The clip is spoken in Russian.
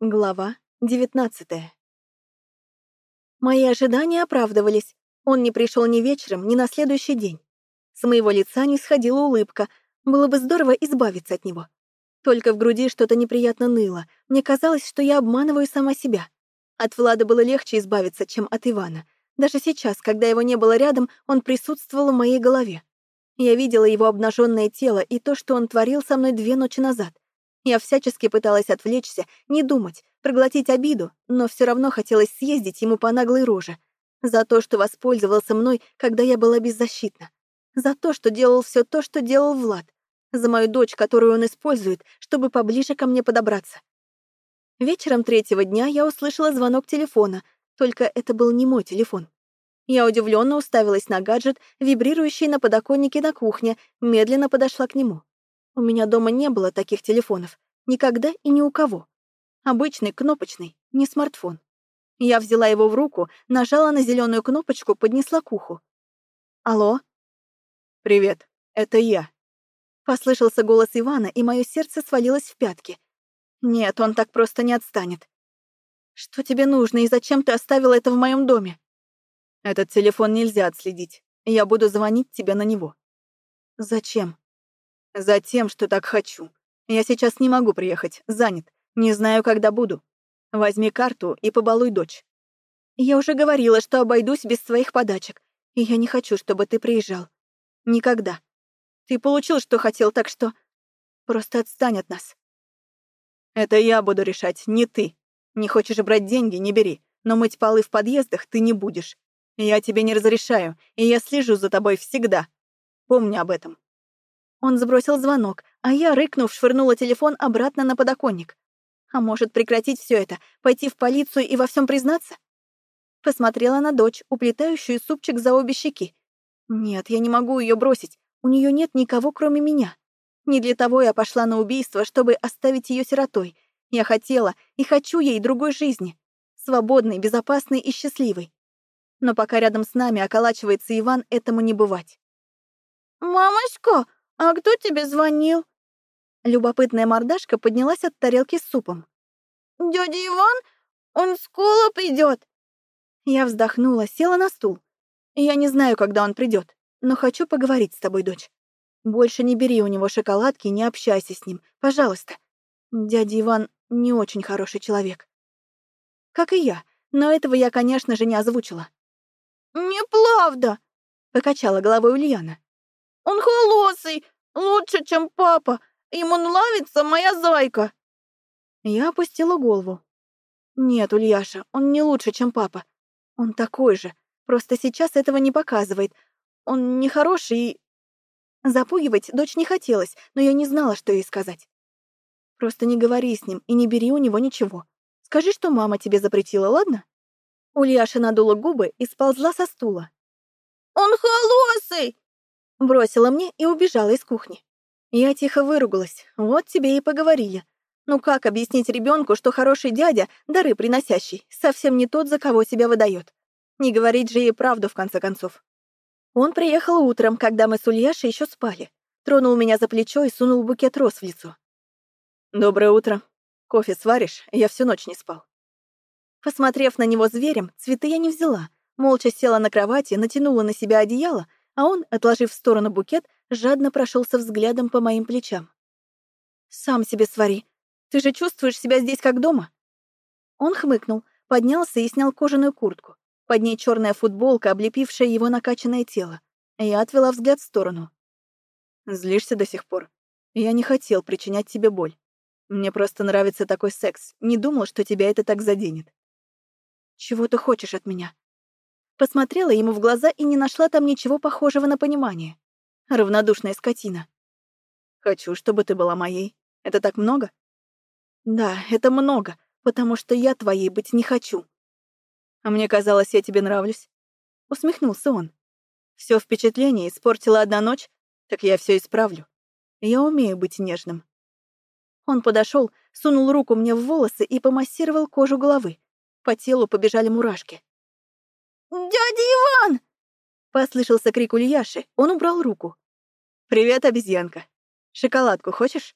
Глава 19 Мои ожидания оправдывались. Он не пришел ни вечером, ни на следующий день. С моего лица не сходила улыбка. Было бы здорово избавиться от него. Только в груди что-то неприятно ныло. Мне казалось, что я обманываю сама себя. От Влада было легче избавиться, чем от Ивана. Даже сейчас, когда его не было рядом, он присутствовал в моей голове. Я видела его обнаженное тело и то, что он творил со мной две ночи назад. Я всячески пыталась отвлечься, не думать, проглотить обиду, но все равно хотелось съездить ему по наглой роже. За то, что воспользовался мной, когда я была беззащитна. За то, что делал все то, что делал Влад. За мою дочь, которую он использует, чтобы поближе ко мне подобраться. Вечером третьего дня я услышала звонок телефона, только это был не мой телефон. Я удивленно уставилась на гаджет, вибрирующий на подоконнике на кухне, медленно подошла к нему. У меня дома не было таких телефонов. Никогда и ни у кого. Обычный, кнопочный, не смартфон. Я взяла его в руку, нажала на зеленую кнопочку, поднесла к уху. «Алло?» «Привет, это я». Послышался голос Ивана, и мое сердце свалилось в пятки. Нет, он так просто не отстанет. «Что тебе нужно, и зачем ты оставила это в моем доме?» «Этот телефон нельзя отследить. Я буду звонить тебе на него». «Зачем?» Затем, что так хочу. Я сейчас не могу приехать, занят. Не знаю, когда буду. Возьми карту и побалуй дочь. Я уже говорила, что обойдусь без своих подачек. И я не хочу, чтобы ты приезжал. Никогда. Ты получил, что хотел, так что... Просто отстань от нас. Это я буду решать, не ты. Не хочешь брать деньги — не бери. Но мыть полы в подъездах ты не будешь. Я тебе не разрешаю, и я слежу за тобой всегда. Помни об этом. Он сбросил звонок, а я, рыкнув, швырнула телефон обратно на подоконник. А может, прекратить все это, пойти в полицию и во всем признаться? Посмотрела на дочь, уплетающую супчик за обе щеки. Нет, я не могу ее бросить. У нее нет никого, кроме меня. Не для того я пошла на убийство, чтобы оставить ее сиротой. Я хотела и хочу ей другой жизни. Свободной, безопасной и счастливой. Но пока рядом с нами околачивается Иван, этому не бывать. «Мамочка, «А кто тебе звонил?» Любопытная мордашка поднялась от тарелки с супом. «Дядя Иван? Он скоро придет!» Я вздохнула, села на стул. «Я не знаю, когда он придет, но хочу поговорить с тобой, дочь. Больше не бери у него шоколадки, не общайся с ним, пожалуйста. Дядя Иван не очень хороший человек. Как и я, но этого я, конечно же, не озвучила. «Неправда!» — покачала головой Ульяна. Он холосый, лучше, чем папа. Ему нравится моя зайка. Я опустила голову. Нет, Ульяша, он не лучше, чем папа. Он такой же. Просто сейчас этого не показывает. Он нехороший и... Запугивать дочь не хотелось, но я не знала, что ей сказать. Просто не говори с ним и не бери у него ничего. Скажи, что мама тебе запретила, ладно? Ульяша надула губы и сползла со стула. «Он холосый! Бросила мне и убежала из кухни. Я тихо выругалась. Вот тебе и поговорили. Ну как объяснить ребенку, что хороший дядя, дары приносящий, совсем не тот, за кого себя выдает? Не говорить же ей правду, в конце концов. Он приехал утром, когда мы с Ульяшей еще спали. Тронул меня за плечо и сунул букет роз в лицо. «Доброе утро. Кофе сваришь? Я всю ночь не спал». Посмотрев на него зверем, цветы я не взяла. Молча села на кровати, натянула на себя одеяло, а он, отложив в сторону букет, жадно прошелся взглядом по моим плечам. «Сам себе свари. Ты же чувствуешь себя здесь как дома?» Он хмыкнул, поднялся и снял кожаную куртку. Под ней черная футболка, облепившая его накачанное тело. Я отвела взгляд в сторону. «Злишься до сих пор? Я не хотел причинять тебе боль. Мне просто нравится такой секс. Не думал, что тебя это так заденет». «Чего ты хочешь от меня?» Посмотрела ему в глаза и не нашла там ничего похожего на понимание. Равнодушная скотина. «Хочу, чтобы ты была моей. Это так много?» «Да, это много, потому что я твоей быть не хочу». «А мне казалось, я тебе нравлюсь?» Усмехнулся он. Все впечатление испортила одна ночь, так я все исправлю. Я умею быть нежным». Он подошел, сунул руку мне в волосы и помассировал кожу головы. По телу побежали мурашки. «Дядя Иван!» Послышался крик Ульяши. Он убрал руку. «Привет, обезьянка. Шоколадку хочешь?»